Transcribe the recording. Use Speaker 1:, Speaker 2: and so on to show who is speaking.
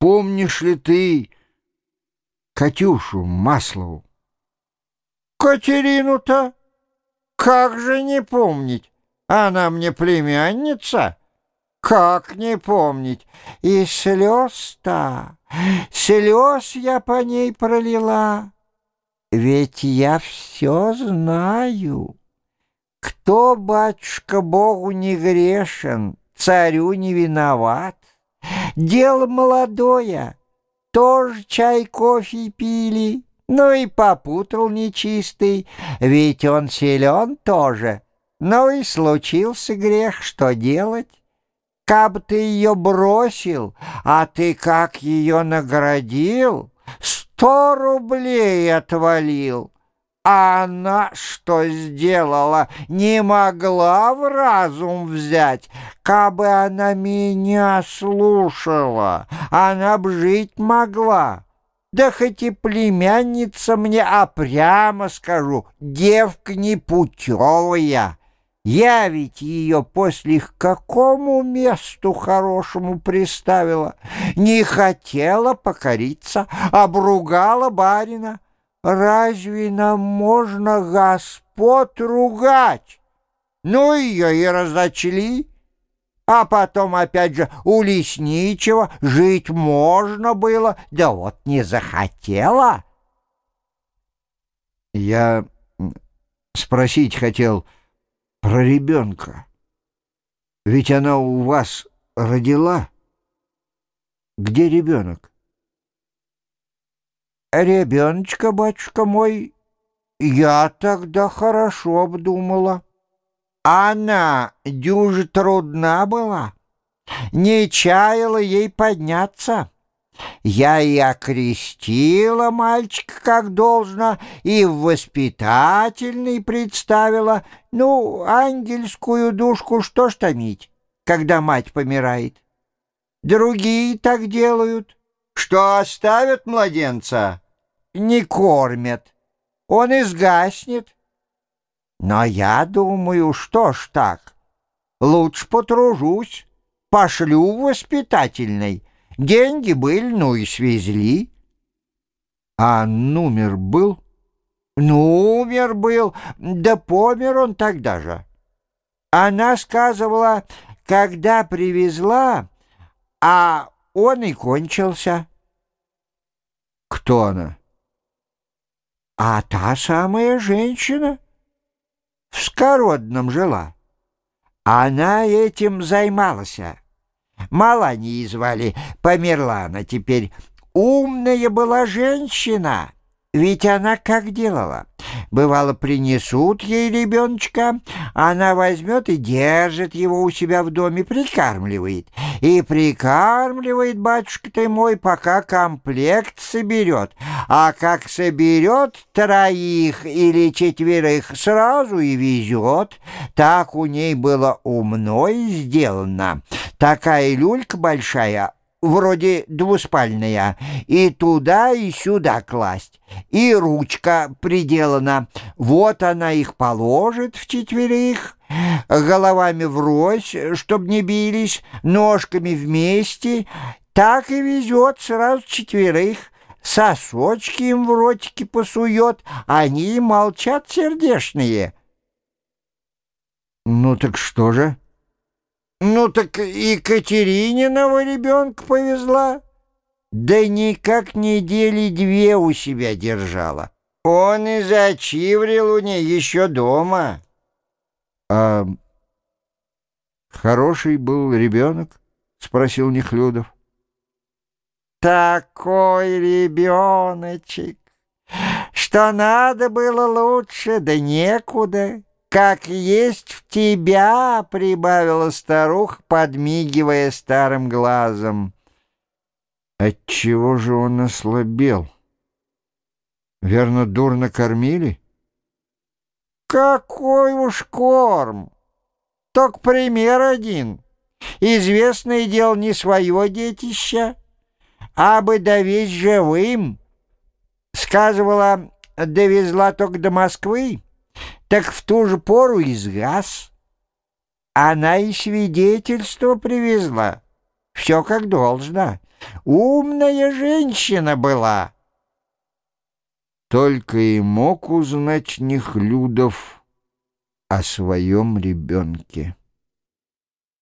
Speaker 1: Помнишь ли ты Катюшу Маслову?
Speaker 2: Катерину-то? Как же не помнить? Она мне племянница. Как не помнить? И слез-то, слез я по ней пролила. Ведь я все знаю. Кто, батюшка, Богу не грешен, царю не виноват. Дело молодое, тоже чай, кофе пили, ну и попутал нечистый, ведь он силен тоже. Ну и случился грех, что делать? Каб ты ее бросил, а ты как ее наградил, сто рублей отвалил. А она что сделала? Не могла в разум взять. Кабы она меня слушала, она б жить могла. Да хоть и племянница мне, а прямо скажу, девка непутевая. Я ведь ее после к какому месту хорошему приставила. Не хотела покориться, обругала барина. Разве нам можно господ ругать? Ну, ее и разочли. А потом, опять же, у лесничего жить можно было, да вот не захотела.
Speaker 1: Я спросить хотел про ребенка. Ведь она у вас родила. Где ребенок?
Speaker 2: «Ребеночка, батюшка мой, я тогда хорошо обдумала. Она дюже трудна была, не чаяла ей подняться». Я и окрестила мальчика как должно, и в воспитательный представила. Ну, ангельскую душку что ж томить, когда мать помирает? Другие так делают. Что оставят младенца, не кормят, он изгаснет. Но я думаю, что ж так, лучше потружусь, пошлю в воспитательной. Деньги были, ну и свезли.
Speaker 1: А номер был?
Speaker 2: Номер был, да помер он тогда же. Она сказывала, когда привезла, а он и кончился.
Speaker 1: Кто она?
Speaker 2: А та самая женщина в Скородном жила. Она этим займалась. Малании звали, померла она теперь. Умная была женщина, ведь она как делала? Бывало, принесут ей ребеночка, она возьмет и держит его у себя в доме, прикармливает. И прикармливает, батюшка ты мой, пока комплект соберет. А как соберет троих или четверых, сразу и везет. Так у ней было умно и сделано. Такая люлька большая, вроде двуспальная, и туда, и сюда класть. И ручка приделана. Вот она их положит в четверых, головами врозь, чтоб не бились, ножками вместе. Так и везет сразу четверых. Сосочки им в ротики посует, они молчат сердешные.
Speaker 1: Ну так что же?
Speaker 2: Ну так и Катерининова ребенка повезла. Да никак недели две у себя держала. Он и зачиврил у ней еще дома.
Speaker 1: А хороший был ребенок? Спросил Нехлюдов.
Speaker 2: Такой ребеночек, что надо было лучше, да некуда как есть в тебя», — прибавила старуха, подмигивая старым глазом.
Speaker 1: Отчего же он ослабел? Верно, дурно кормили?
Speaker 2: Какой уж корм! Только пример один. Известное дело не свое детище, а бы довесь живым. Сказывала, довезла только до Москвы, так в ту же пору изгас. Она и свидетельство привезла. Все как должно. Умная женщина была.
Speaker 1: Только и мог узнать Нехлюдов о своем ребенке.